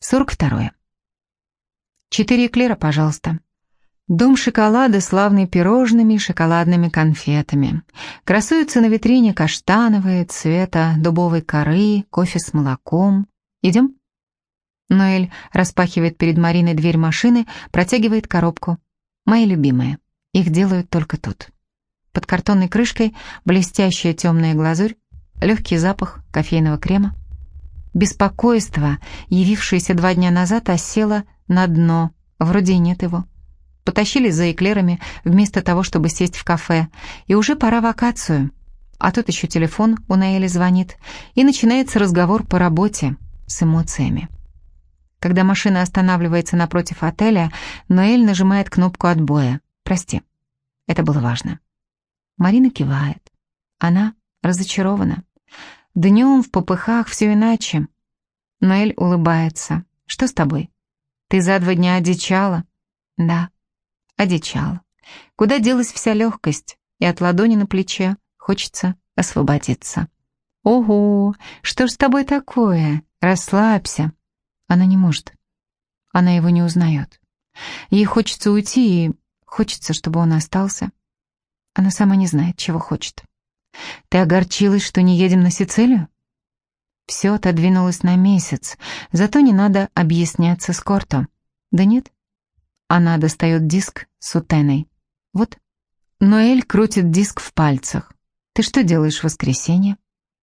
42. Четыре эклера, пожалуйста. Дом шоколада, славный пирожными шоколадными конфетами. Красуются на витрине каштановые, цвета дубовой коры, кофе с молоком. Идем? Ноэль распахивает перед Мариной дверь машины, протягивает коробку. Мои любимые. Их делают только тут. Под картонной крышкой блестящая темная глазурь, легкий запах кофейного крема. Беспокойство, явившееся два дня назад, осело на дно. Вроде нет его. Потащили за эклерами вместо того, чтобы сесть в кафе. И уже пора вакацию. А тут еще телефон у Наэли звонит. И начинается разговор по работе с эмоциями. Когда машина останавливается напротив отеля, Ноэль нажимает кнопку отбоя. «Прости, это было важно». Марина кивает. Она разочарована. Днем в попыхах все иначе. Ноэль улыбается. «Что с тобой? Ты за два дня одичала?» «Да, одичала. Куда делась вся легкость? И от ладони на плече хочется освободиться». «Ого, что ж с тобой такое? Расслабься». Она не может. Она его не узнает. Ей хочется уйти, и хочется, чтобы он остался. Она сама не знает, чего хочет. Ты огорчилась, что не едем на Сицилию? Все отодвинулось на месяц, зато не надо объясняться с Корто. Да нет. Она достает диск с утеной. Вот. Ноэль крутит диск в пальцах. Ты что делаешь в воскресенье?